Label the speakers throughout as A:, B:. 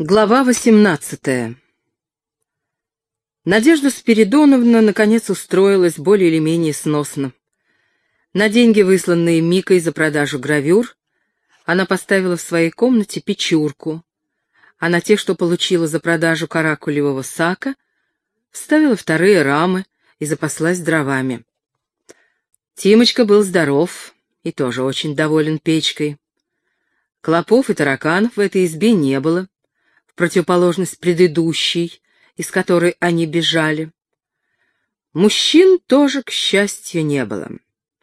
A: Глава восемнадцатая. Надежда Спиридоновна наконец устроилась более или менее сносно. На деньги, высланные Микой за продажу гравюр, она поставила в своей комнате печурку, а на те, что получила за продажу каракулевого сака, вставила вторые рамы и запаслась дровами. Тимочка был здоров и тоже очень доволен печкой. Клопов и тараканов в этой избе не было, противоположность предыдущей, из которой они бежали. Мужчин тоже, к счастью, не было.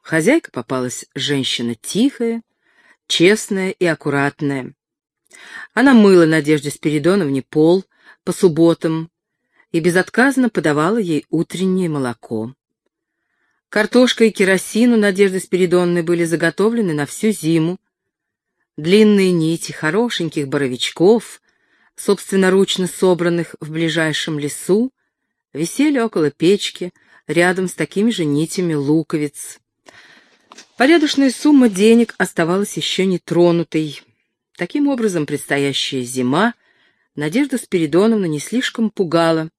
A: Хозяйка попалась женщина тихая, честная и аккуратная. Она мыла Надежде Спиридоновне пол по субботам и безотказно подавала ей утреннее молоко. Картошка и керосин у Надежды Спиридоновны были заготовлены на всю зиму. Длинные нити хорошеньких боровичков, собственноручно собранных в ближайшем лесу, висели около печки, рядом с такими же нитями луковиц. Порядочная сумма денег оставалась еще не тронутой. Таким образом, предстоящая зима Надежда Спиридоновна не слишком пугала,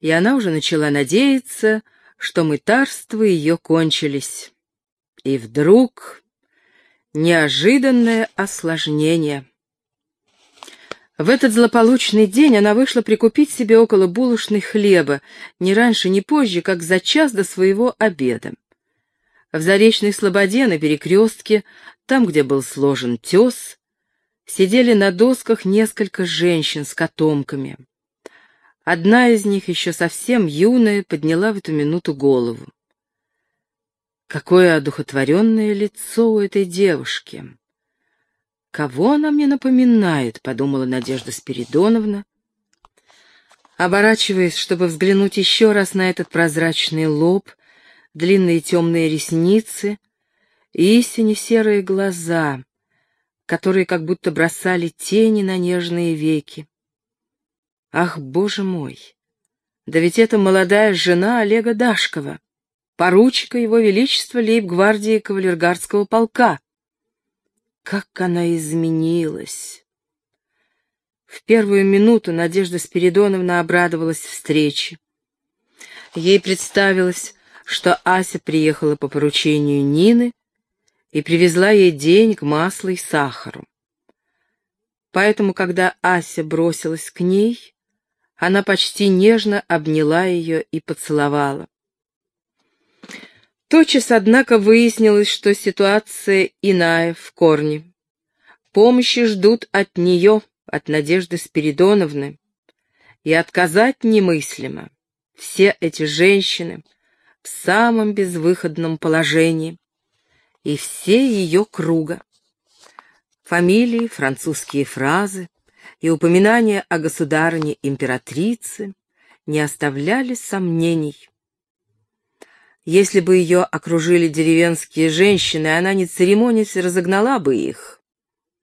A: и она уже начала надеяться, что мытарства ее кончились. И вдруг неожиданное осложнение — в этот злополучный день она вышла прикупить себе около булочной хлеба, ни раньше, ни позже, как за час до своего обеда. В Заречной Слободе на перекрестке, там, где был сложен тес, сидели на досках несколько женщин с котомками. Одна из них, еще совсем юная, подняла в эту минуту голову. Какое одухотворенное лицо у этой девушки! «Кого она мне напоминает?» — подумала Надежда Спиридоновна, оборачиваясь, чтобы взглянуть еще раз на этот прозрачный лоб, длинные темные ресницы и истине серые глаза, которые как будто бросали тени на нежные веки. Ах, боже мой! Да ведь это молодая жена Олега Дашкова, поручика его величества лейб-гвардии кавалергардского полка. Как она изменилась! В первую минуту Надежда Спиридоновна обрадовалась встрече. Ей представилось, что Ася приехала по поручению Нины и привезла ей денег, масло и сахару. Поэтому, когда Ася бросилась к ней, она почти нежно обняла ее и поцеловала. Тотчас, однако, выяснилось, что ситуация иная в корне. Помощи ждут от нее, от Надежды Спиридоновны, и отказать немыслимо. Все эти женщины в самом безвыходном положении, и все ее круга. Фамилии, французские фразы и упоминания о государыне-императрице не оставляли сомнений. Если бы ее окружили деревенские женщины, она, не церемонясь, разогнала бы их.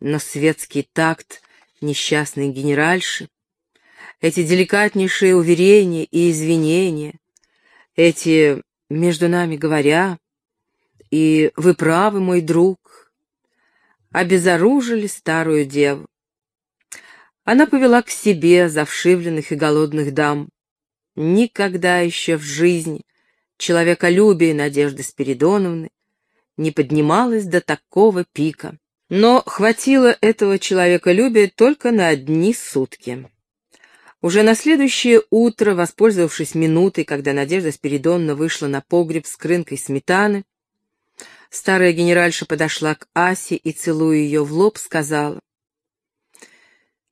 A: Но светский такт несчастной генеральши, эти деликатнейшие уверения и извинения, эти «между нами говоря» и «вы правы, мой друг», обезоружили старую деву. Она повела к себе завшивленных и голодных дам. Никогда еще в жизни человеколюбие Надежды Спиридоновны не поднималось до такого пика. Но хватило этого человеколюбия только на одни сутки. Уже на следующее утро, воспользовавшись минутой, когда Надежда Спиридоновна вышла на погреб с крынкой сметаны, старая генеральша подошла к Асе и, целуя ее в лоб, сказала,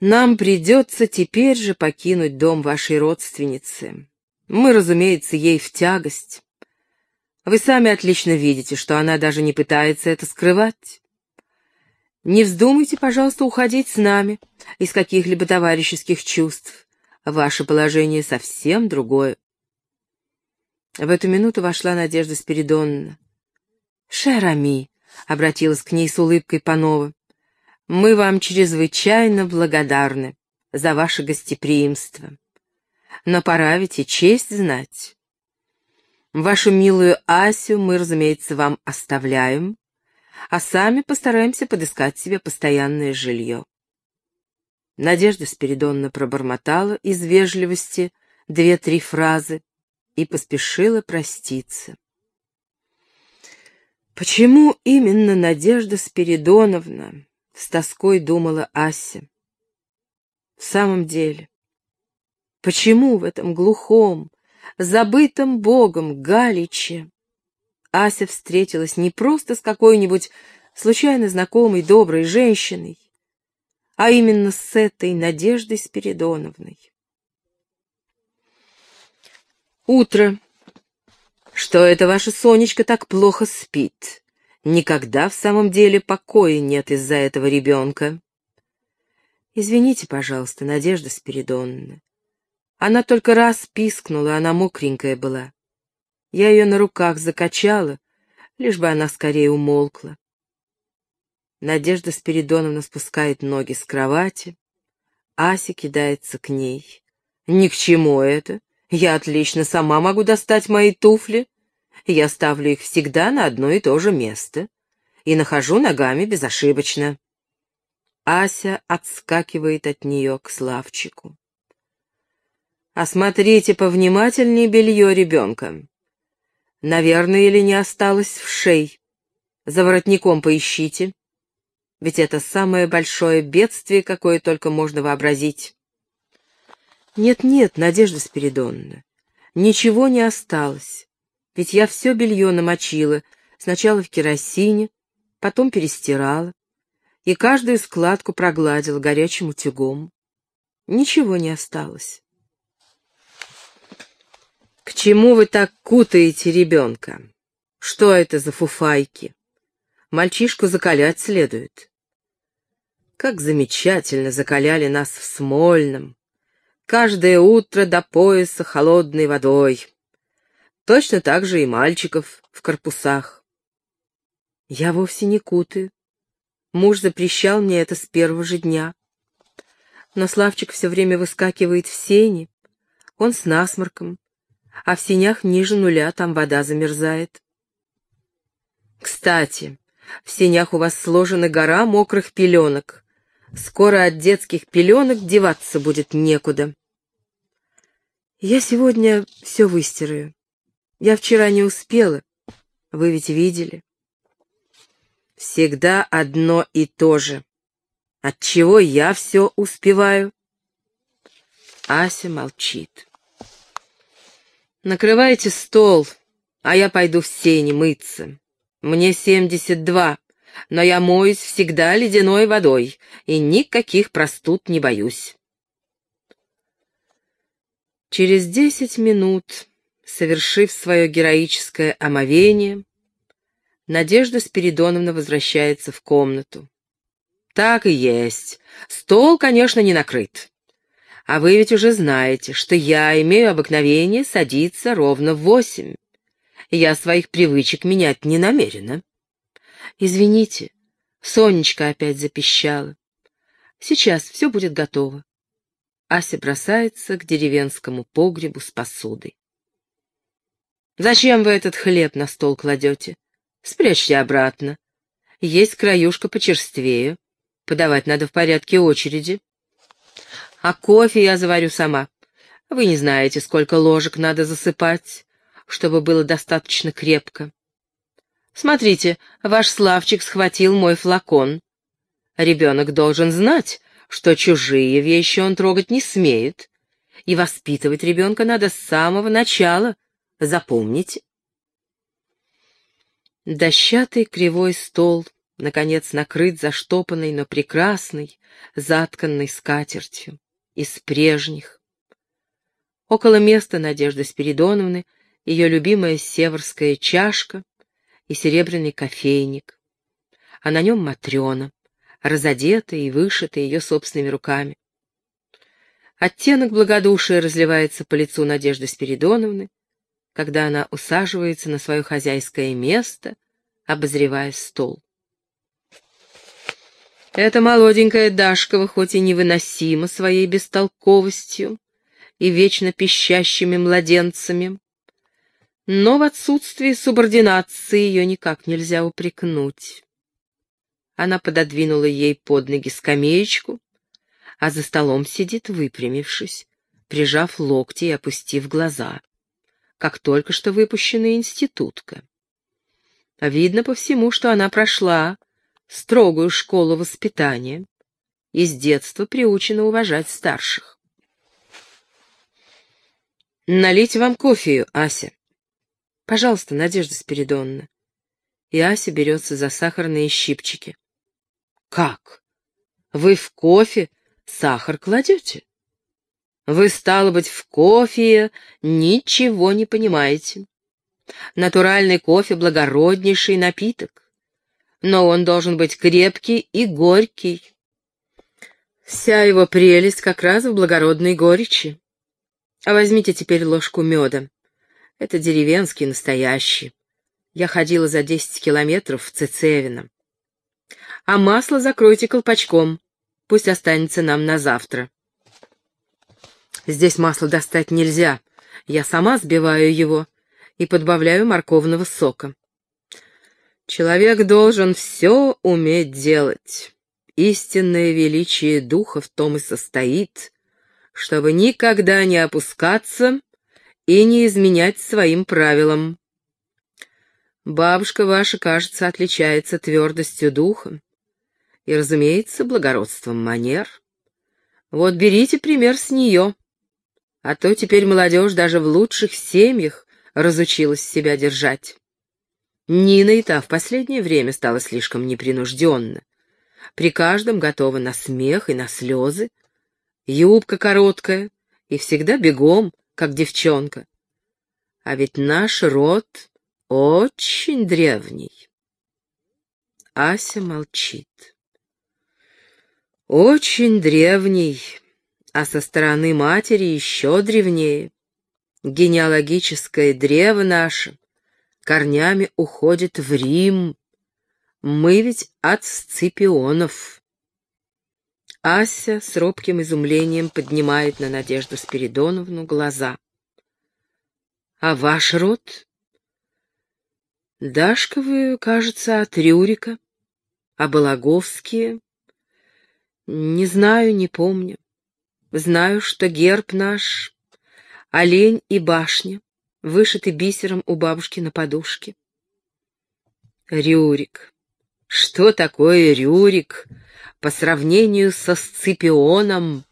A: «Нам придется теперь же покинуть дом вашей родственницы. Мы, разумеется, ей в тягость. Вы сами отлично видите, что она даже не пытается это скрывать. Не вздумайте, пожалуйста, уходить с нами из каких-либо товарищеских чувств. Ваше положение совсем другое. В эту минуту вошла Надежда Спиридоновна. «Шерами», — обратилась к ней с улыбкой Панова, — «мы вам чрезвычайно благодарны за ваше гостеприимство» но пора ведь и честь знать. Вашу милую Асю мы, разумеется, вам оставляем, а сами постараемся подыскать себе постоянное жилье. Надежда Спиридонна пробормотала из вежливости две-три фразы и поспешила проститься. Почему именно Надежда Спиридоновна? С тоской думала Ася. В самом деле, почему в этом глухом, забытом Богом Галиче Ася встретилась не просто с какой-нибудь случайно знакомой доброй женщиной, а именно с этой Надеждой Спиридоновной? Утро. Что это ваша Сонечка так плохо спит? Никогда в самом деле покоя нет из-за этого ребенка. Извините, пожалуйста, Надежда Спиридоновна. Она только раз пискнула, она мокренькая была. Я ее на руках закачала, лишь бы она скорее умолкла. Надежда Спиридоновна спускает ноги с кровати. Ася кидается к ней. «Ни к чему это. Я отлично сама могу достать мои туфли. Я ставлю их всегда на одно и то же место и нахожу ногами безошибочно. Ася отскакивает от нее к Славчику. «Осмотрите повнимательнее белье ребенка. Наверное, или не осталось в шей. За воротником поищите. Ведь это самое большое бедствие, какое только можно вообразить». «Нет-нет, Надежда Спиридоновна, ничего не осталось. Ведь я все белье намочила, сначала в керосине, потом перестирала и каждую складку прогладила горячим утюгом. Ничего не осталось. К чему вы так кутаете ребенка? Что это за фуфайки? Мальчишку закалять следует. Как замечательно закаляли нас в Смольном. Каждое утро до пояса холодной водой. Точно так же и мальчиков в корпусах. Я вовсе не кутаю. Муж запрещал мне это с первого же дня. Но Славчик все время выскакивает в сени. Он с насморком, а в сенях ниже нуля там вода замерзает. Кстати, в сенях у вас сложена гора мокрых пеленок. Скоро от детских пеленок деваться будет некуда. Я сегодня все выстираю. Я вчера не успела. Вы ведь видели. Всегда одно и то же. Отчего я все успеваю? Ася молчит. Накрывайте стол, а я пойду в сени мыться. Мне семьдесят два, но я моюсь всегда ледяной водой и никаких простуд не боюсь. Через десять минут Совершив свое героическое омовение, Надежда Спиридоновна возвращается в комнату. Так и есть. Стол, конечно, не накрыт. А вы ведь уже знаете, что я имею обыкновение садиться ровно в восемь. Я своих привычек менять не намерена. Извините, Сонечка опять запищала. Сейчас все будет готово. Ася бросается к деревенскому погребу с посудой. Зачем вы этот хлеб на стол кладете? Спрячьте обратно. Есть краюшка почерствее. Подавать надо в порядке очереди. А кофе я заварю сама. Вы не знаете, сколько ложек надо засыпать, чтобы было достаточно крепко. Смотрите, ваш Славчик схватил мой флакон. Ребенок должен знать, что чужие вещи он трогать не смеет. И воспитывать ребенка надо с самого начала, Запомните. Дощатый кривой стол, наконец, накрыт заштопанной, но прекрасной, затканной скатертью, из прежних. Около места Надежды Спиридоновны ее любимая северская чашка и серебряный кофейник, а на нем Матрена, разодетая и вышитая ее собственными руками. Оттенок благодушия разливается по лицу Надежды Спиридоновны, когда она усаживается на свое хозяйское место, обозревая стол. Эта молоденькая Дашкова хоть и невыносима своей бестолковостью и вечно пищащими младенцами, но в отсутствии субординации ее никак нельзя упрекнуть. Она пододвинула ей под ноги скамеечку, а за столом сидит, выпрямившись, прижав локти и опустив глаза, как только что выпущенная институтка. Видно по всему, что она прошла строгую школу воспитания и с детства приучена уважать старших. «Налить вам кофею, Ася?» «Пожалуйста, Надежда Спиридоновна». И Ася берется за сахарные щипчики. «Как? Вы в кофе сахар кладете?» «Вы, стало быть, в кофе ничего не понимаете. Натуральный кофе — благороднейший напиток, но он должен быть крепкий и горький. Вся его прелесть как раз в благородной горечи. А возьмите теперь ложку меда. Это деревенский, настоящий. Я ходила за десять километров в Цицевино. А масло закройте колпачком. Пусть останется нам на завтра. Здесь масло достать нельзя. Я сама сбиваю его и подбавляю морковного сока. Человек должен все уметь делать. Истинное величие духа в том и состоит, чтобы никогда не опускаться и не изменять своим правилам. Бабушка ваша, кажется, отличается твердостью духа и, разумеется, благородством манер. Вот берите пример с нее, а то теперь молодежь даже в лучших семьях разучилась себя держать. Нина и та в последнее время стала слишком непринужденна. При каждом готова на смех и на слезы, юбка короткая и всегда бегом, как девчонка. А ведь наш род очень древний. Ася молчит. Очень древний, а со стороны матери еще древнее. Генеалогическое древо наше корнями уходит в Рим. Мы ведь от Сципионов. Ася с робким изумлением поднимает на Надежду Спиридоновну глаза. «А ваш род?» «Дашковы, кажется, от Рюрика, а Балаговские?» «Не знаю, не помню. Знаю, что герб наш — олень и башня, вышитый бисером у бабушки на подушке». «Рюрик. Что такое Рюрик?» по сравнению со Сципионом,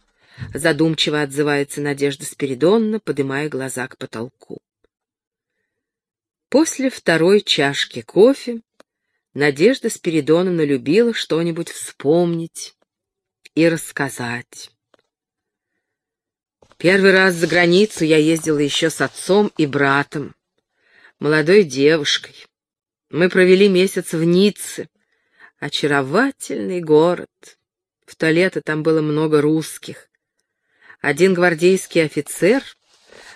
A: задумчиво отзывается Надежда Спиридонна, поднимая глаза к потолку. После второй чашки кофе Надежда Спиридоновна любила что-нибудь вспомнить и рассказать. Первый раз за границу я ездила еще с отцом и братом, молодой девушкой. Мы провели месяц в Ницце, Очаровательный город. В то лето там было много русских. Один гвардейский офицер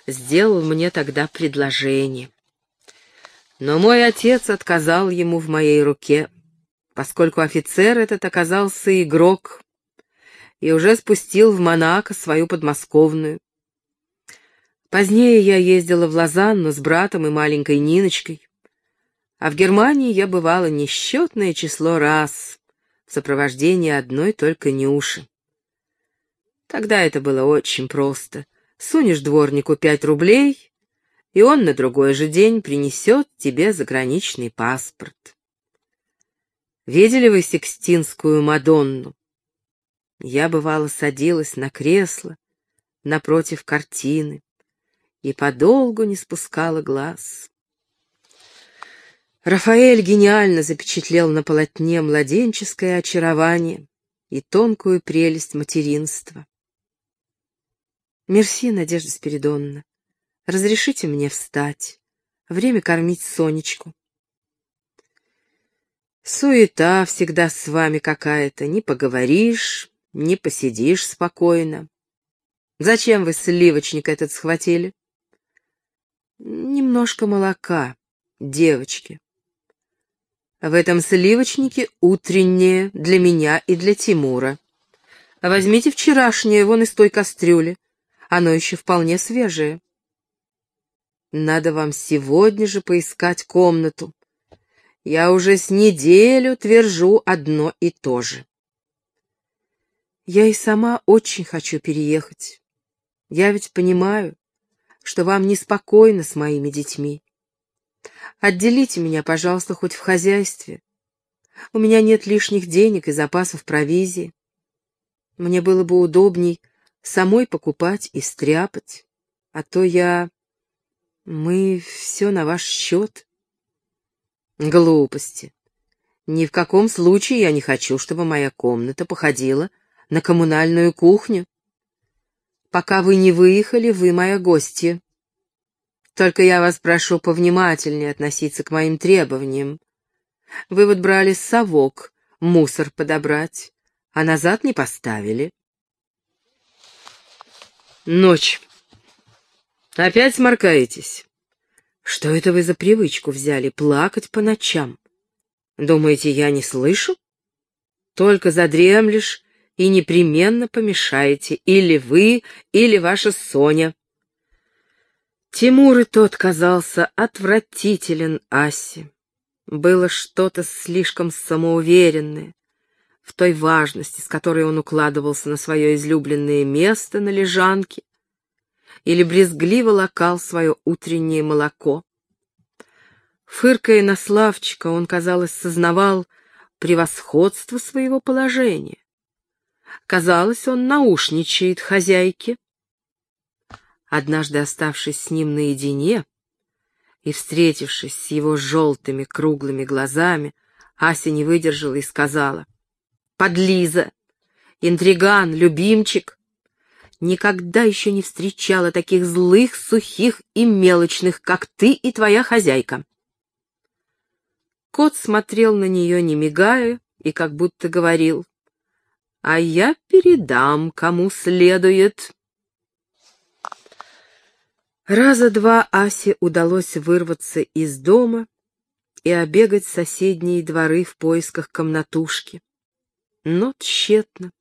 A: сделал мне тогда предложение. Но мой отец отказал ему в моей руке, поскольку офицер этот оказался игрок и уже спустил в Монако свою подмосковную. Позднее я ездила в Лозанну с братом и маленькой Ниночкой. А в Германии я бывала несчетное число раз в сопровождении одной только Нюши. Тогда это было очень просто. Сунешь дворнику пять рублей, и он на другой же день принесет тебе заграничный паспорт. Видели вы Сикстинскую Мадонну? Я, бывало, садилась на кресло напротив картины и подолгу не спускала глаз. Рафаэль гениально запечатлел на полотне младенческое очарование и тонкую прелесть материнства. «Мерси, Надежда Спиридоновна. Разрешите мне встать. Время кормить Сонечку». Суета всегда с вами какая-то, не поговоришь, не посидишь спокойно. Зачем вы сливочник этот схватили? Немножко молока, девочки. В этом сливочнике утреннее для меня и для Тимура. Возьмите вчерашнее вон из той кастрюли. Оно еще вполне свежее. Надо вам сегодня же поискать комнату. Я уже с неделю твержу одно и то же. Я и сама очень хочу переехать. Я ведь понимаю, что вам неспокойно с моими детьми. Отделите меня, пожалуйста, хоть в хозяйстве. У меня нет лишних денег и запасов провизии. Мне было бы удобней самой покупать и стряпать, а то я... Мы все на ваш счет. Глупости. Ни в каком случае я не хочу, чтобы моя комната походила на коммунальную кухню. Пока вы не выехали, вы моя гостья. Только я вас прошу повнимательнее относиться к моим требованиям. Вы вот брали совок, мусор подобрать, а назад не поставили. Ночь. Опять сморкаетесь? Что это вы за привычку взяли плакать по ночам? Думаете, я не слышу? Только задремлешь и непременно помешаете, или вы, или ваша Соня. Тимур и тот казался отвратителен Асе. Было что-то слишком самоуверенное в той важности, с которой он укладывался на свое излюбленное место на лежанке, или брезгливо лакал свое утреннее молоко. Фыркая на Славчика, он, казалось, сознавал превосходство своего положения. Казалось, он наушничает хозяйке. Однажды оставшись с ним наедине и встретившись с его желтыми круглыми глазами, Ася не выдержала и сказала, «Подлиза! Интриган, любимчик! никогда еще не встречала таких злых, сухих и мелочных, как ты и твоя хозяйка. Кот смотрел на нее, не мигая, и как будто говорил, «А я передам, кому следует». Раза два Асе удалось вырваться из дома и обегать соседние дворы в поисках комнатушки. Но тщетно.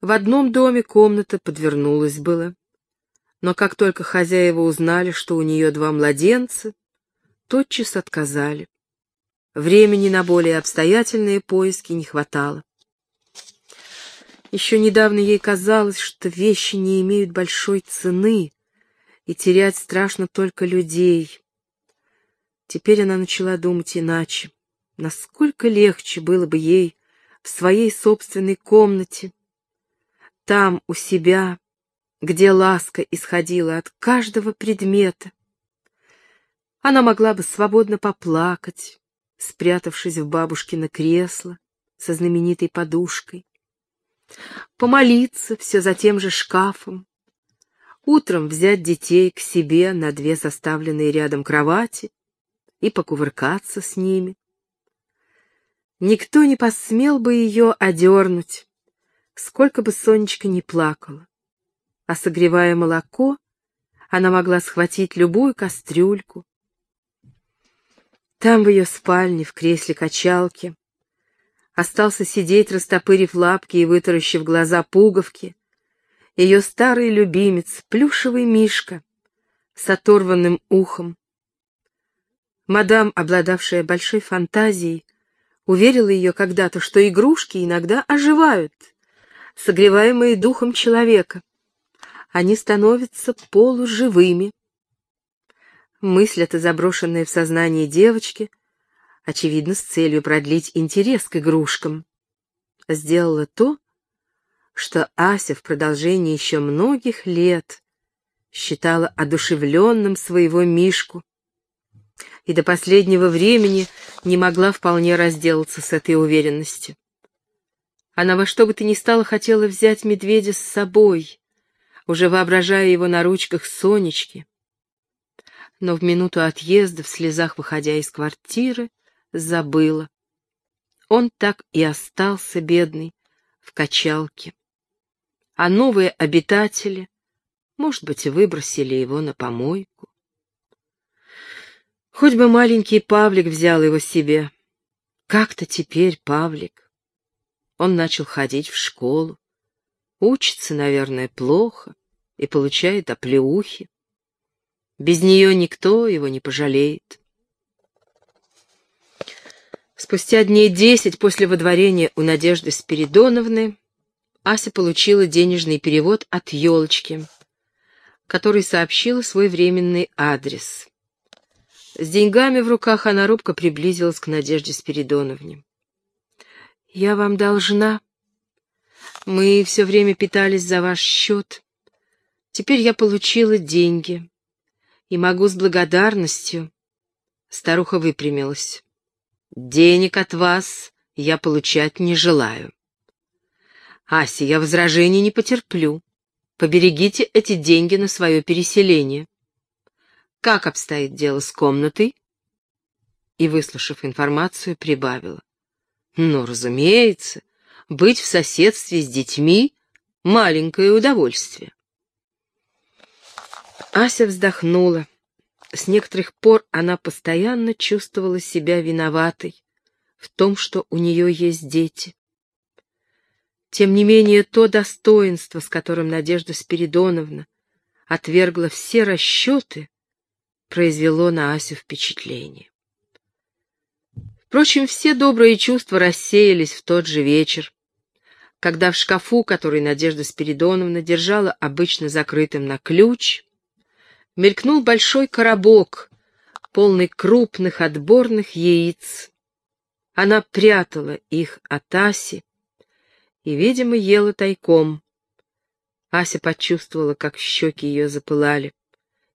A: В одном доме комната подвернулась было. Но как только хозяева узнали, что у нее два младенца, тотчас отказали. Времени на более обстоятельные поиски не хватало. Еще недавно ей казалось, что вещи не имеют большой цены, и терять страшно только людей. Теперь она начала думать иначе. Насколько легче было бы ей в своей собственной комнате, там, у себя, где ласка исходила от каждого предмета. Она могла бы свободно поплакать, спрятавшись в бабушкино кресло со знаменитой подушкой, помолиться все за тем же шкафом, утром взять детей к себе на две составленные рядом кровати и покувыркаться с ними. Никто не посмел бы ее одернуть, сколько бы Сонечка ни плакала. А согревая молоко, она могла схватить любую кастрюльку. Там в ее спальне, в кресле качалки, остался сидеть, растопырив лапки и вытаращив глаза пуговки, ее старый любимец, плюшевый мишка, с оторванным ухом. Мадам, обладавшая большой фантазией, уверила ее когда-то, что игрушки иногда оживают — согреваемые духом человека. Они становятся полуживыми. Мысль эта, заброшенная в сознание девочки, очевидно, с целью продлить интерес к игрушкам, сделала то, что Ася в продолжении еще многих лет считала одушевленным своего Мишку и до последнего времени не могла вполне разделаться с этой уверенностью. Она во что бы то ни стало хотела взять медведя с собой, уже воображая его на ручках Сонечки. Но в минуту отъезда, в слезах выходя из квартиры, забыла. Он так и остался бедный в качалке. А новые обитатели, может быть, выбросили его на помойку. Хоть бы маленький Павлик взял его себе. Как-то теперь Павлик. Он начал ходить в школу. Учится, наверное, плохо и получает оплеухи. Без нее никто его не пожалеет. Спустя дней десять после водворения у Надежды Спиридоновны Ася получила денежный перевод от елочки, который сообщила свой временный адрес. С деньгами в руках она робко приблизилась к Надежде Спиридоновне. «Я вам должна. Мы все время питались за ваш счет. Теперь я получила деньги и могу с благодарностью...» Старуха выпрямилась. «Денег от вас я получать не желаю. Ася, я возражений не потерплю. Поберегите эти деньги на свое переселение. Как обстоит дело с комнатой? И, выслушав информацию, прибавила. Ну, разумеется, быть в соседстве с детьми — маленькое удовольствие. Ася вздохнула. С некоторых пор она постоянно чувствовала себя виноватой в том, что у нее есть дети. Тем не менее, то достоинство, с которым Надежда Спиридоновна отвергла все расчеты, произвело на Асю впечатление. Впрочем, все добрые чувства рассеялись в тот же вечер, когда в шкафу, который Надежда Спиридоновна держала обычно закрытым на ключ, мелькнул большой коробок, полный крупных отборных яиц. Она прятала их от Аси и, видимо, ела тайком. Ася почувствовала, как щеки ее запылали.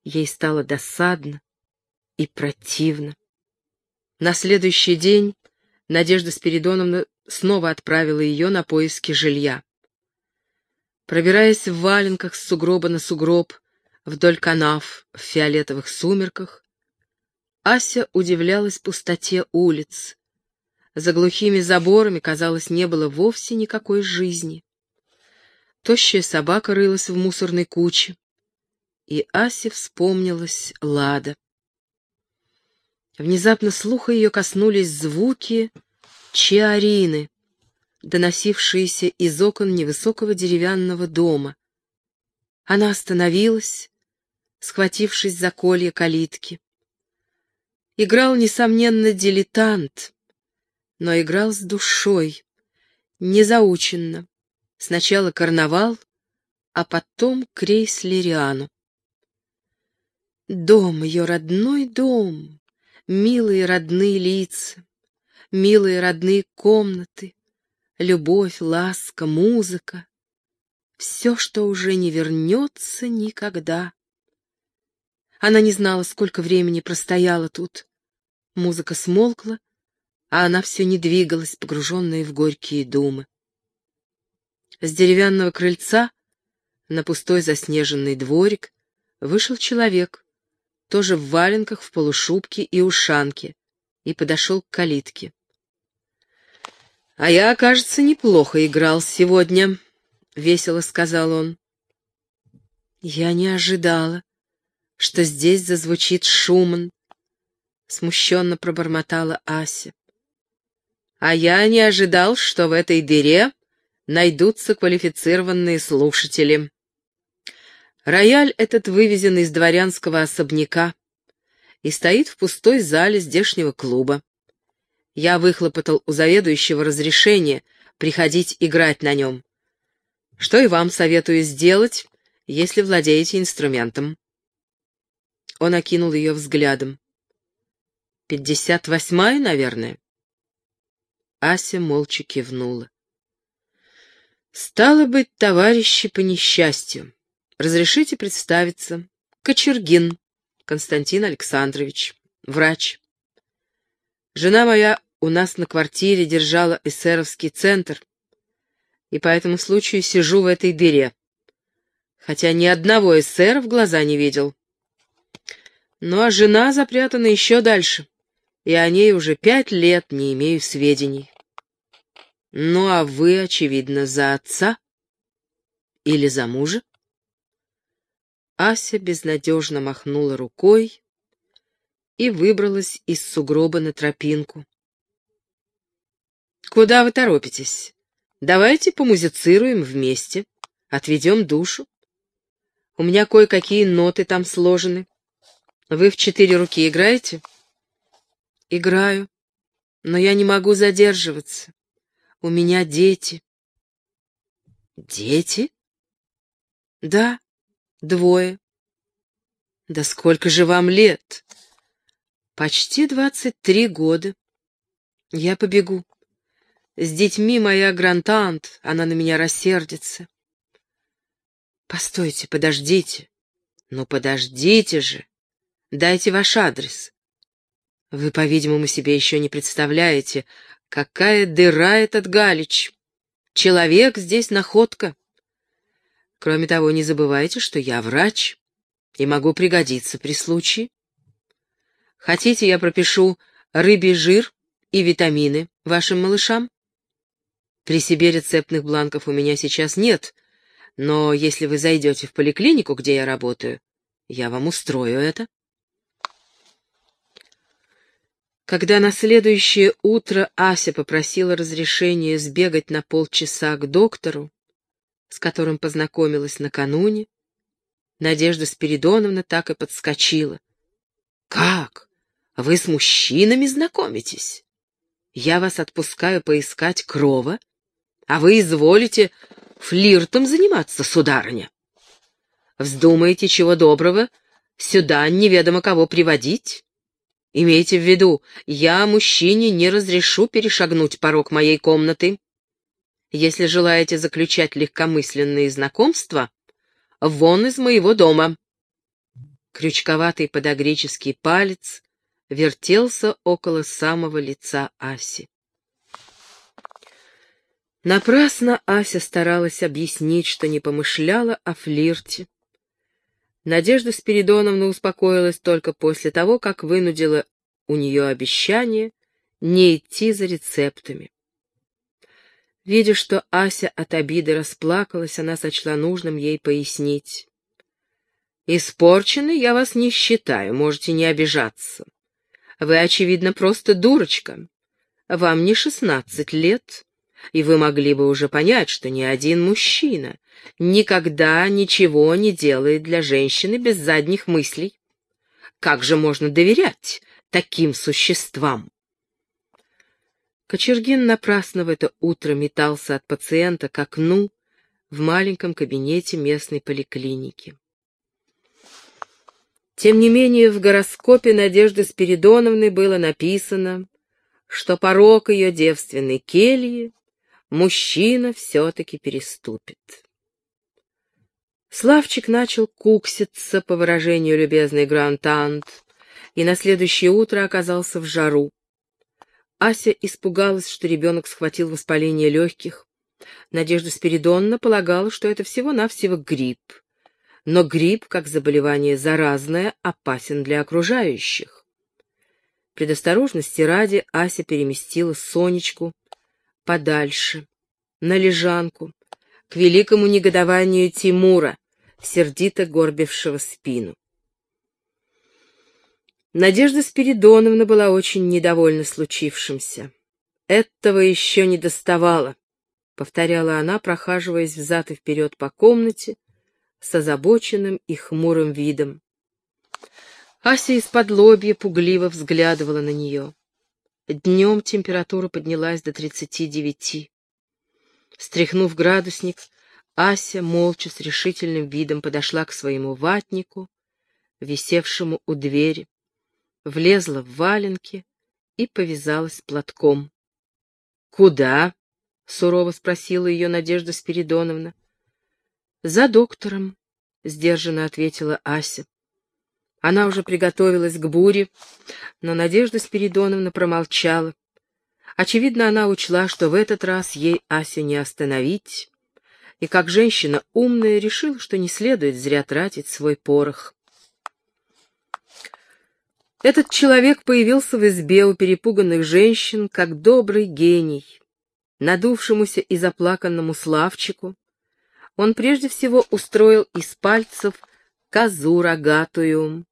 A: Ей стало досадно и противно. На следующий день Надежда Спиридоновна снова отправила ее на поиски жилья. Пробираясь в валенках с сугроба на сугроб, вдоль канав в фиолетовых сумерках, Ася удивлялась пустоте улиц. За глухими заборами, казалось, не было вовсе никакой жизни. Тощая собака рылась в мусорной куче, и Асе вспомнилась Лада. Внезапно слуха ее коснулись звуки чиарины, доносившиеся из окон невысокого деревянного дома. Она остановилась, схватившись за колья калитки. Играл, несомненно, дилетант, но играл с душой, незаученно. Сначала карнавал, а потом крейслериану. Дом, ее родной дом, милые родные лица, милые родные комнаты, любовь, ласка, музыка. Все, что уже не вернется никогда. Она не знала, сколько времени простояла тут. Музыка смолкла, а она все не двигалась, погруженная в горькие думы. С деревянного крыльца на пустой заснеженный дворик вышел человек, тоже в валенках, в полушубке и ушанке, и подошел к калитке. — А я, кажется, неплохо играл сегодня, — весело сказал он. — Я не ожидала, что здесь зазвучит Шуман, — смущенно пробормотала Ася. А я не ожидал, что в этой дыре найдутся квалифицированные слушатели. Рояль этот вывезен из дворянского особняка и стоит в пустой зале здешнего клуба. Я выхлопотал у заведующего разрешение приходить играть на нем. Что и вам советую сделать, если владеете инструментом. Он окинул ее взглядом. «Пятьдесят восьмая, наверное?» Ася молча кивнула. «Стало быть, товарищи по несчастью, разрешите представиться. Кочергин Константин Александрович, врач. Жена моя у нас на квартире держала эсеровский центр, и по этому случаю сижу в этой дыре, хотя ни одного эсера в глаза не видел. Ну а жена запрятана еще дальше, и о ней уже пять лет не имею сведений. Ну а вы, очевидно, за отца или за мужа? Ася безнадежно махнула рукой и выбралась из сугроба на тропинку. «Куда вы торопитесь? Давайте помузицируем вместе, отведем душу. У меня кое-какие ноты там сложены. Вы в четыре руки играете?» «Играю, но я не могу задерживаться. У меня дети». Дети? Да, двое. Да сколько же вам лет? Почти двадцать три года. Я побегу. С детьми моя грантант, она на меня рассердится. Постойте, подождите. Ну, подождите же. Дайте ваш адрес. Вы, по-видимому, себе еще не представляете, какая дыра этот Галич. Человек здесь находка. Кроме того, не забывайте, что я врач и могу пригодиться при случае. Хотите, я пропишу рыбий жир и витамины вашим малышам? При себе рецептных бланков у меня сейчас нет, но если вы зайдете в поликлинику, где я работаю, я вам устрою это. Когда на следующее утро Ася попросила разрешения сбегать на полчаса к доктору, с которым познакомилась накануне, Надежда Спиридоновна так и подскочила. «Как? Вы с мужчинами знакомитесь? Я вас отпускаю поискать крова, а вы изволите флиртом заниматься, сударыня. Вздумаете чего доброго, сюда неведомо кого приводить? Имейте в виду, я мужчине не разрешу перешагнуть порог моей комнаты. Если желаете заключать легкомысленные знакомства, вон из моего дома. Крючковатый подогреческий палец вертелся около самого лица Аси. Напрасно Ася старалась объяснить, что не помышляла о флирте. Надежда Спиридоновна успокоилась только после того, как вынудила у нее обещание не идти за рецептами. Видя, что Ася от обиды расплакалась, она сочла нужным ей пояснить. «Испорченной я вас не считаю, можете не обижаться. Вы, очевидно, просто дурочка. Вам не шестнадцать лет, и вы могли бы уже понять, что ни один мужчина никогда ничего не делает для женщины без задних мыслей. Как же можно доверять таким существам? Кочергин напрасно в это утро метался от пациента к окну в маленьком кабинете местной поликлиники. Тем не менее, в гороскопе Надежды Спиридоновны было написано, что порог ее девственной кельи мужчина все-таки переступит. Славчик начал кукситься, по выражению любезный Грантант, и на следующее утро оказался в жару. Ася испугалась, что ребенок схватил воспаление легких. Надежда Спиридонна полагала, что это всего-навсего грипп. Но грипп, как заболевание заразное, опасен для окружающих. Предосторожности ради Ася переместила Сонечку подальше, на лежанку, к великому негодованию Тимура, сердито горбившего спину. Надежда Спиридоновна была очень недовольна случившимся. «Этого еще не доставало», — повторяла она, прохаживаясь взад и вперед по комнате с озабоченным и хмурым видом. Ася из-под лобья пугливо взглядывала на нее. Днем температура поднялась до тридцати девяти. Стряхнув градусник, Ася молча с решительным видом подошла к своему ватнику, висевшему у двери, влезла в валенки и повязалась платком. «Куда?» — сурово спросила ее Надежда Спиридоновна. «За доктором», — сдержанно ответила Ася. Она уже приготовилась к буре, но Надежда Спиридоновна промолчала. Очевидно, она учла, что в этот раз ей Асю не остановить, и как женщина умная решила, что не следует зря тратить свой порох. Этот человек появился в избе у перепуганных женщин, как добрый гений. Надувшемуся и заплаканному Славчику он прежде всего устроил из пальцев козу рогатую,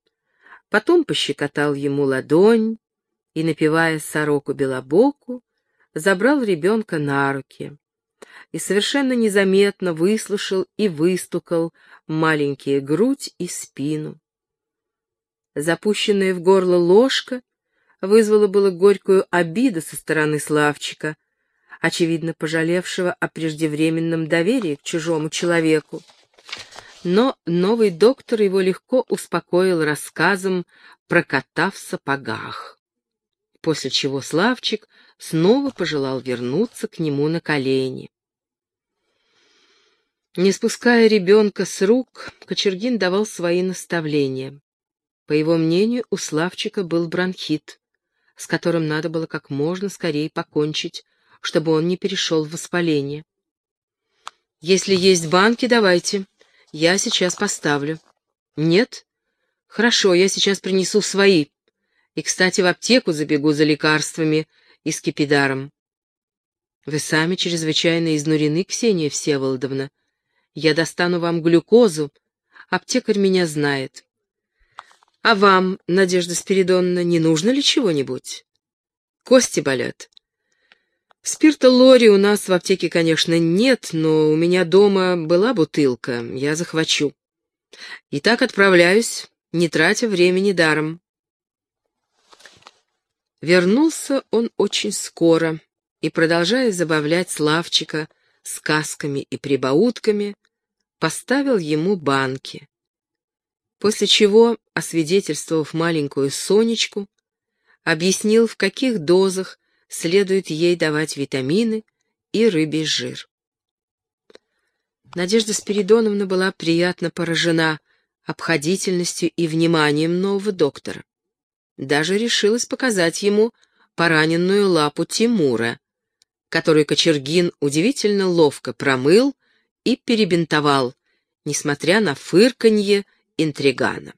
A: потом пощекотал ему ладонь и, напевая сороку белобоку, забрал ребенка на руки и совершенно незаметно выслушал и выстукал маленькие грудь и спину. Запущенная в горло ложка вызвала было горькую обиду со стороны Славчика, очевидно пожалевшего о преждевременном доверии к чужому человеку. Но новый доктор его легко успокоил рассказом про кота в сапогах, после чего Славчик снова пожелал вернуться к нему на колени. Не спуская ребенка с рук, Кочергин давал свои наставления. По его мнению, у Славчика был бронхит, с которым надо было как можно скорее покончить, чтобы он не перешел в воспаление. «Если есть банки, давайте. Я сейчас поставлю». «Нет? Хорошо, я сейчас принесу свои. И, кстати, в аптеку забегу за лекарствами и скипидаром». «Вы сами чрезвычайно изнурены, Ксения Всеволодовна. Я достану вам глюкозу. Аптекарь меня знает. А вам, Надежда Спиридоновна, не нужно ли чего-нибудь? Кости болят. Спирта лори у нас в аптеке, конечно, нет, но у меня дома была бутылка, я захвачу. И так отправляюсь, не тратя времени даром. Вернулся он очень скоро и, продолжая забавлять Славчика сказками и прибаутками, поставил ему банки после чего, освидетельствовав маленькую Сонечку, объяснил, в каких дозах следует ей давать витамины и рыбий жир. Надежда Спиридоновна была приятно поражена обходительностью и вниманием нового доктора. Даже решилась показать ему пораненную лапу Тимура, которую Кочергин удивительно ловко промыл и перебинтовал, несмотря на фырканье интригана.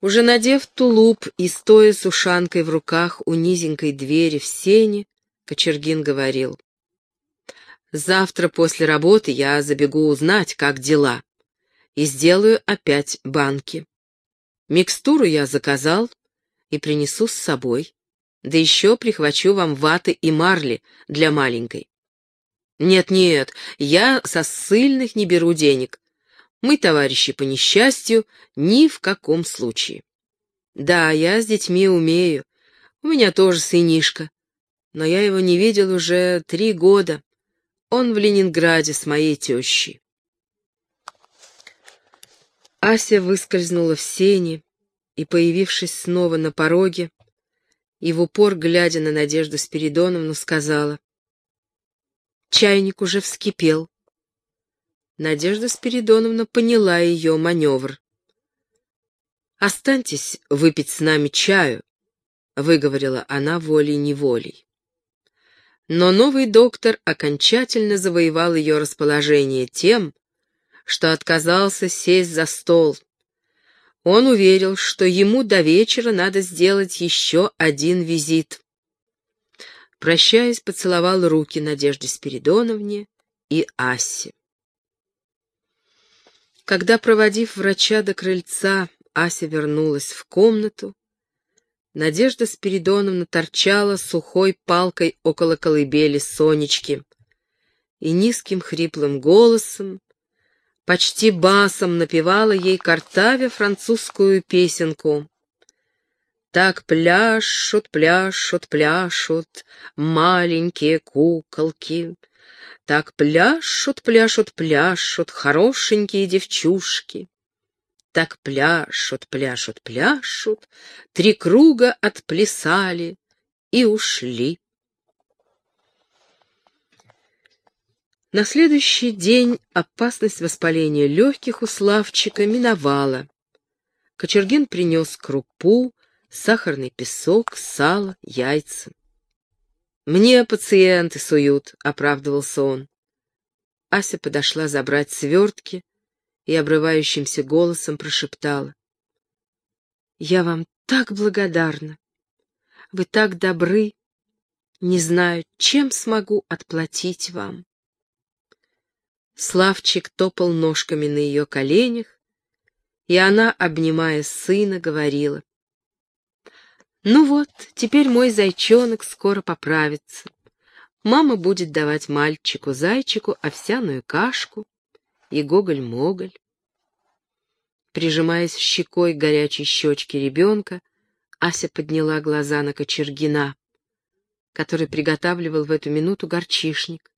A: Уже надев тулуп и стоя с ушанкой в руках у низенькой двери в сене, Кочергин говорил. «Завтра после работы я забегу узнать, как дела, и сделаю опять банки. Микстуру я заказал и принесу с собой, да еще прихвачу вам ваты и марли для маленькой. Нет-нет, я со ссыльных не беру денег, мы товарищи по несчастью ни в каком случае. Да, я с детьми умею. У меня тоже сынишка. Но я его не видел уже три года. Он в Ленинграде с моей тещей. Ася выскользнула в сени и, появившись снова на пороге, и в упор, глядя на Надежду Спиридоновну, сказала. Чайник уже вскипел. Надежда Спиридоновна поняла ее маневр. «Останьтесь выпить с нами чаю», — выговорила она волей-неволей. Но новый доктор окончательно завоевал ее расположение тем, что отказался сесть за стол. Он уверил, что ему до вечера надо сделать еще один визит. Прощаясь, поцеловал руки Надежде Спиридоновне и Асе. Когда, проводив врача до крыльца, Ася вернулась в комнату, Надежда Спиридоновна торчала сухой палкой около колыбели Сонечки и низким хриплым голосом, почти басом напевала ей картавя французскую песенку. Так пляшут, пляшут, пляшут маленькие куколки, так пляшут, пляшут, пляшут хорошенькие девчушки. Так пляшут, пляшут, пляшут, три круга отплясали и ушли. На следующий день опасность воспаления легких у Славчика миновала. Кочергин принес крупу, сахарный песок, сало, яйца. «Мне пациенты суют», — оправдывался он. Ася подошла забрать свертки и обрывающимся голосом прошептала. «Я вам так благодарна. Вы так добры. Не знаю, чем смогу отплатить вам». Славчик топал ножками на ее коленях, и она, обнимая сына, говорила. Ну вот, теперь мой зайчонок скоро поправится. Мама будет давать мальчику-зайчику овсяную кашку и гоголь-моголь. Прижимаясь щекой к горячей щечке ребенка, Ася подняла глаза на Кочергина. который приготавливал в эту минуту горчишник.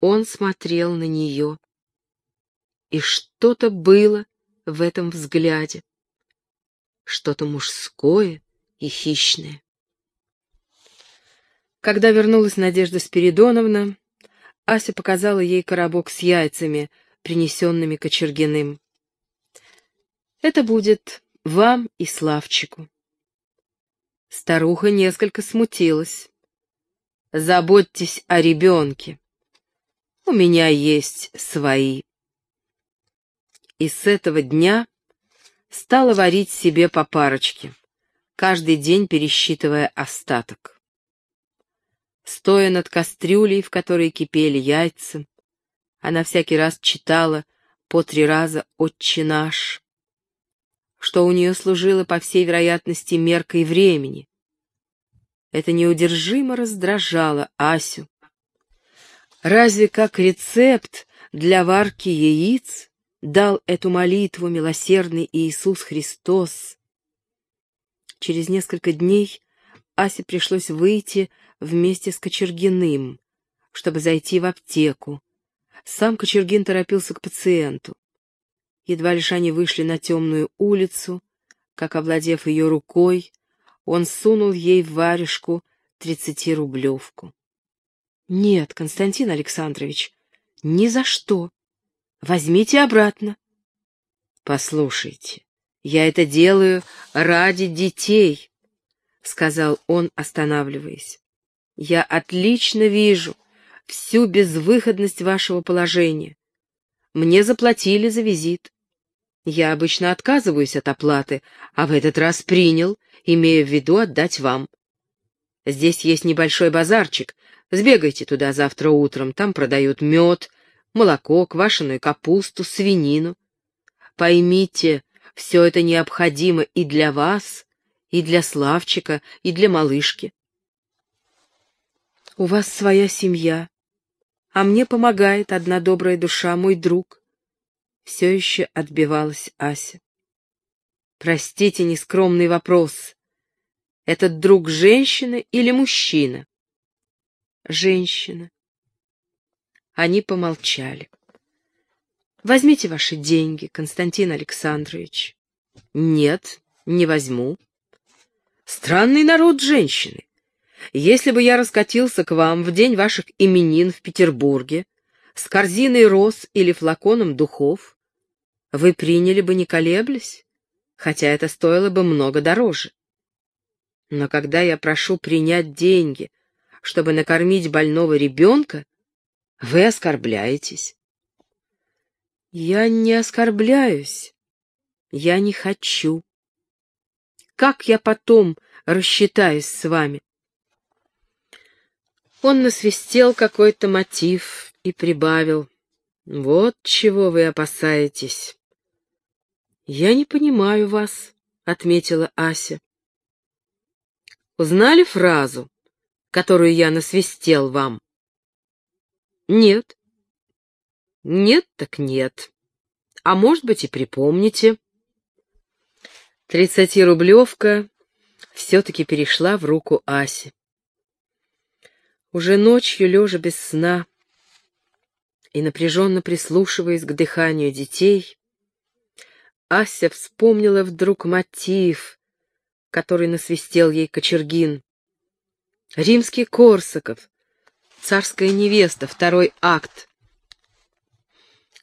A: Он смотрел на нее. И что-то было в этом взгляде. Что-то мужское и хищное. Когда вернулась Надежда Спиридоновна, Ася показала ей коробок с яйцами, принесенными Кочергиным. «Это будет вам и Славчику». Старуха несколько смутилась. «Заботьтесь о ребенке. У меня есть свои». И с этого дня стала варить себе по парочке, каждый день пересчитывая остаток. Стоя над кастрюлей, в которой кипели яйца, она всякий раз читала по три раза «Отче наш», что у нее служило, по всей вероятности, меркой времени. Это неудержимо раздражало Асю. Разве как рецепт для варки яиц дал эту молитву милосердный Иисус Христос? Через несколько дней Асе пришлось выйти вместе с Кочергиным, чтобы зайти в аптеку. Сам Кочергин торопился к пациенту. Едва лишь они вышли на темную улицу, как, овладев ее рукой, он сунул ей в варежку тридцатирублевку. «Нет, Константин Александрович, ни за что. Возьмите обратно». «Послушайте, я это делаю ради детей», — сказал он, останавливаясь. «Я отлично вижу всю безвыходность вашего положения. Мне заплатили за визит. Я обычно отказываюсь от оплаты, а в этот раз принял, имея в виду отдать вам. Здесь есть небольшой базарчик. Сбегайте туда завтра утром, там продают мед, молоко, квашеную капусту, свинину. Поймите, все это необходимо и для вас, и для Славчика, и для малышки. У вас своя семья, а мне помогает одна добрая душа, мой друг. Все еще отбивалась Ася. Простите нескромный вопрос. Этот друг женщина или мужчина? Женщина. Они помолчали. Возьмите ваши деньги, Константин Александрович. Нет, не возьму. Странный народ женщины. Если бы я раскатился к вам в день ваших именин в Петербурге с корзиной роз или флаконом духов, вы приняли бы не колеблясь, хотя это стоило бы много дороже. Но когда я прошу принять деньги, чтобы накормить больного ребенка, вы оскорбляетесь. Я не оскорбляюсь. Я не хочу. Как я потом рассчитаюсь с вами? Он насвистел какой-то мотив и прибавил. Вот чего вы опасаетесь. «Я не понимаю вас», — отметила Ася. «Узнали фразу, которую я насвистел вам?» «Нет». «Нет, так нет. А может быть, и припомните». Тридцатирублевка все-таки перешла в руку Аси. Уже ночью, лежа без сна и напряженно прислушиваясь к дыханию детей, Ася вспомнила вдруг мотив, который насвистел ей Кочергин. Римский Корсаков, царская невеста, второй акт.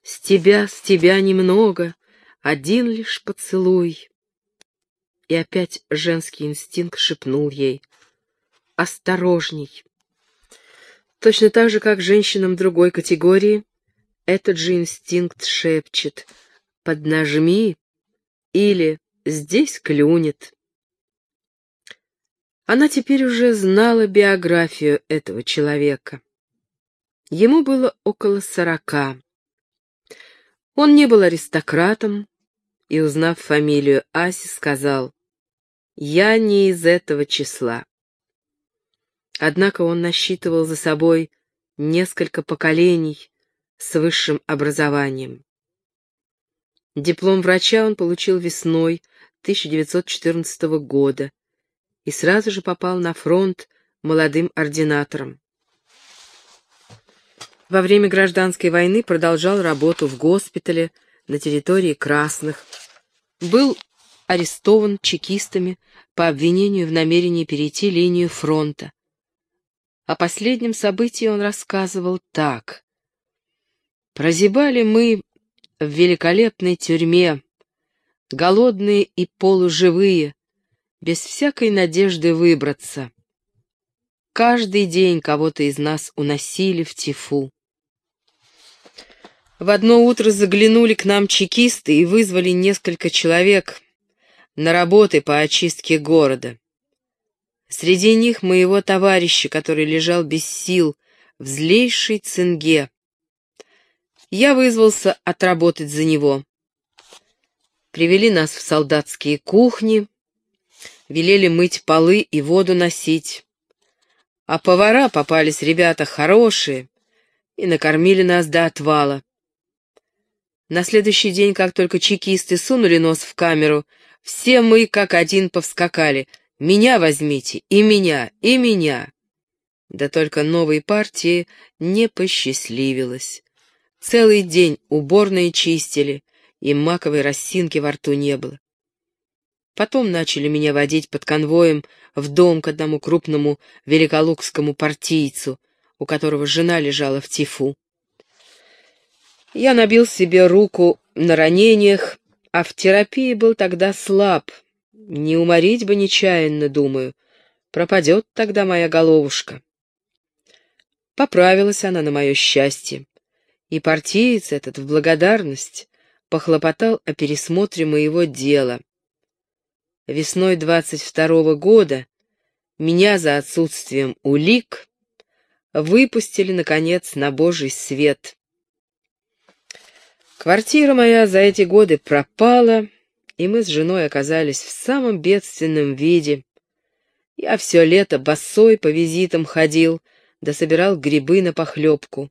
A: С тебя, с тебя немного, один лишь поцелуй. И опять женский инстинкт шепнул ей. Осторожней. Точно так же, как женщинам другой категории, этот же инстинкт шепчет — поднажми или здесь клюнет. Она теперь уже знала биографию этого человека. Ему было около сорока. Он не был аристократом и, узнав фамилию Аси, сказал, «Я не из этого числа». Однако он насчитывал за собой несколько поколений с высшим образованием. Диплом врача он получил весной 1914 года и сразу же попал на фронт молодым ординатором. Во время гражданской войны продолжал работу в госпитале на территории Красных. Был арестован чекистами по обвинению в намерении перейти линию фронта. О последнем событии он рассказывал так. «Прозябали мы в великолепной тюрьме, голодные и полуживые, без всякой надежды выбраться. Каждый день кого-то из нас уносили в тифу. В одно утро заглянули к нам чекисты и вызвали несколько человек на работы по очистке города. Среди них моего товарища, который лежал без сил в злейшей цинге. Я вызвался отработать за него. Привели нас в солдатские кухни, велели мыть полы и воду носить. А повара попались ребята хорошие и накормили нас до отвала. На следующий день, как только чекисты сунули нос в камеру, все мы как один повскакали. Меня возьмите, и меня, и меня. Да только новой партии не посчастливилось. Целый день уборные чистили, и маковой росинки во рту не было. Потом начали меня водить под конвоем в дом к одному крупному великолукскому партийцу, у которого жена лежала в тифу. Я набил себе руку на ранениях, а в терапии был тогда слаб. Не уморить бы нечаянно, думаю. Пропадет тогда моя головушка. Поправилась она на мое счастье. И партиец этот в благодарность похлопотал о пересмотре моего дела. Весной двадцать второго года меня за отсутствием улик выпустили, наконец, на Божий свет. Квартира моя за эти годы пропала, и мы с женой оказались в самом бедственном виде. Я все лето босой по визитам ходил, да собирал грибы на похлебку.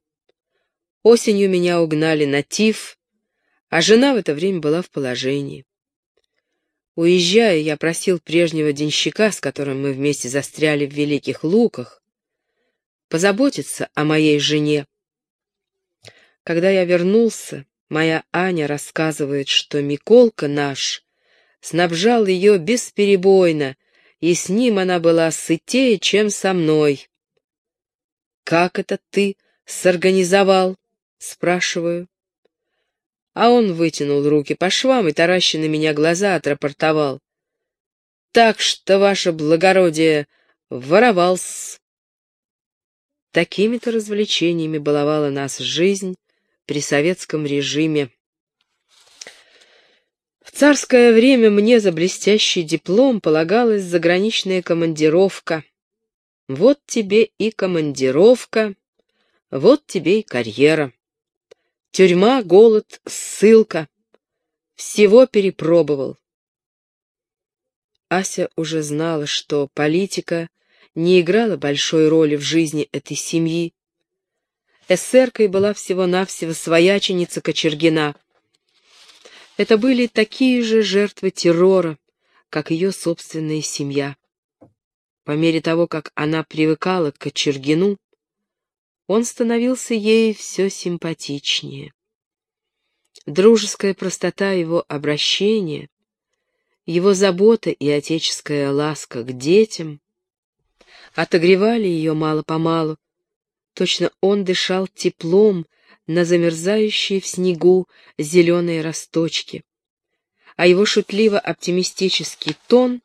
A: Осенью меня угнали на тиф, а жена в это время была в положении. Уезжая, я просил прежнего денщика, с которым мы вместе застряли в Великих Луках, позаботиться о моей жене. Когда я вернулся, Моя Аня рассказывает, что Миколка наш снабжал ее бесперебойно, и с ним она была сытее, чем со мной. «Как это ты сорганизовал?» — спрашиваю. А он вытянул руки по швам и, тараща на меня глаза, отрапортовал. «Так что, ваше благородие, воровал-с». Такими-то развлечениями баловала нас жизнь, при советском режиме. В царское время мне за блестящий диплом полагалась заграничная командировка. Вот тебе и командировка, вот тебе и карьера. Тюрьма, голод, ссылка. Всего перепробовал. Ася уже знала, что политика не играла большой роли в жизни этой семьи, эсеркой была всего-навсего свояченица Кочергина. Это были такие же жертвы террора, как ее собственная семья. По мере того, как она привыкала к Кочергину, он становился ей все симпатичнее. Дружеская простота его обращения, его забота и отеческая ласка к детям отогревали ее мало-помалу, Точно он дышал теплом на замерзающие в снегу зеленые росточки. А его шутливо-оптимистический тон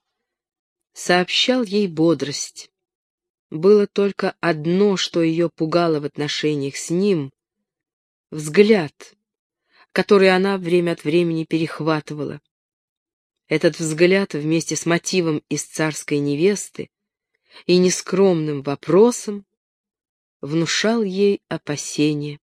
A: сообщал ей бодрость. Было только одно, что ее пугало в отношениях с ним — взгляд, который она время от времени перехватывала. Этот взгляд вместе с мотивом из царской невесты и нескромным вопросом внушал ей опасения.